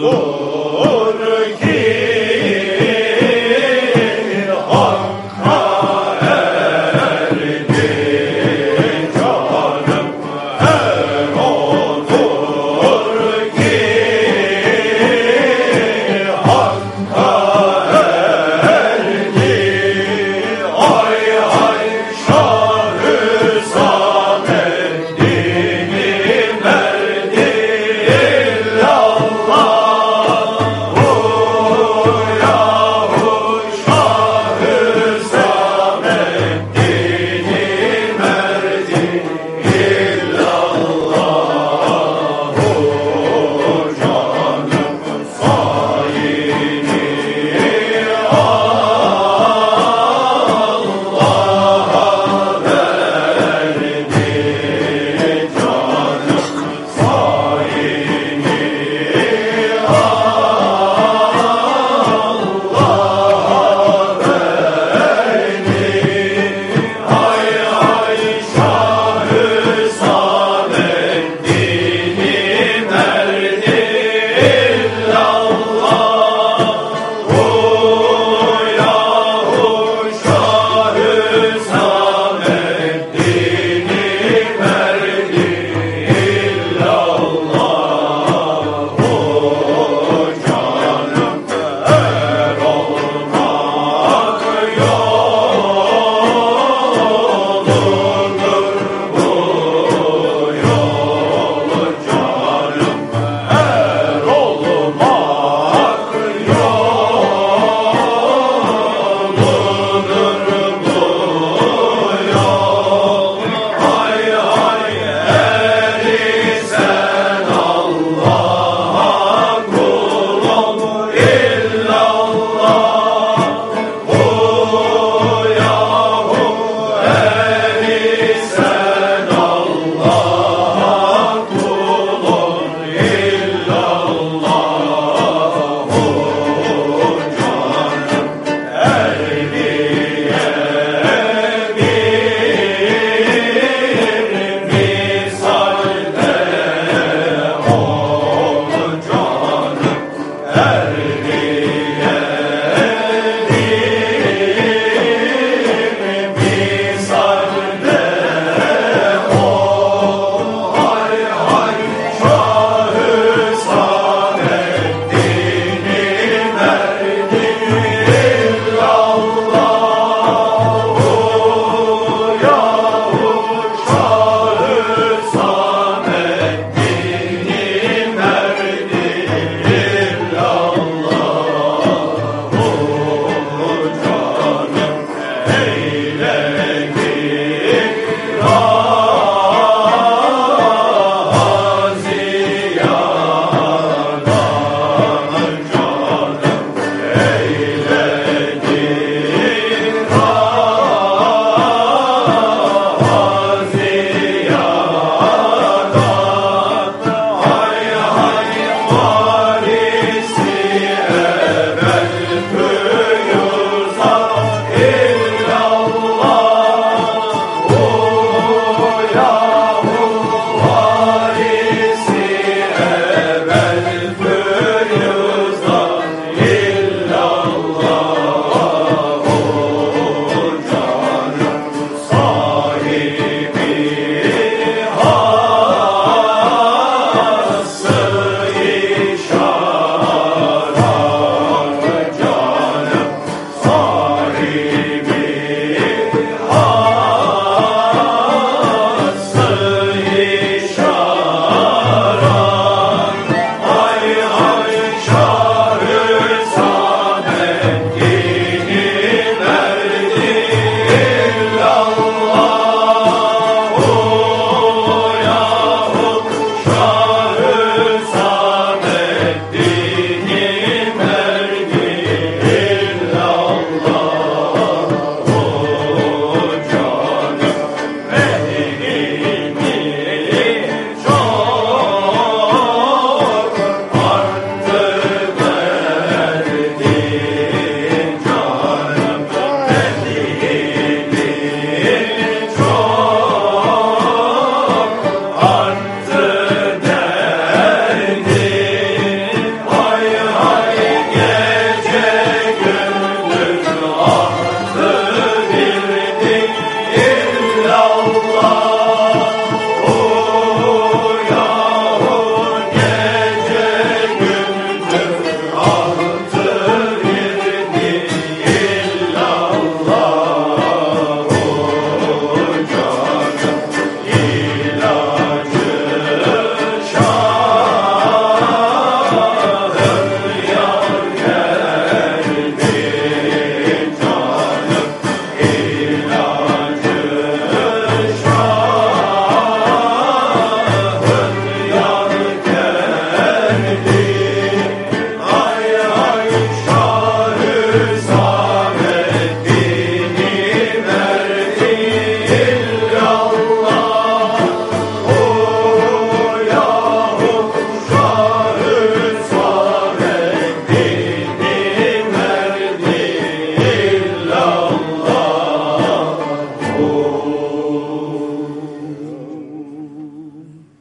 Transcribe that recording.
Lord.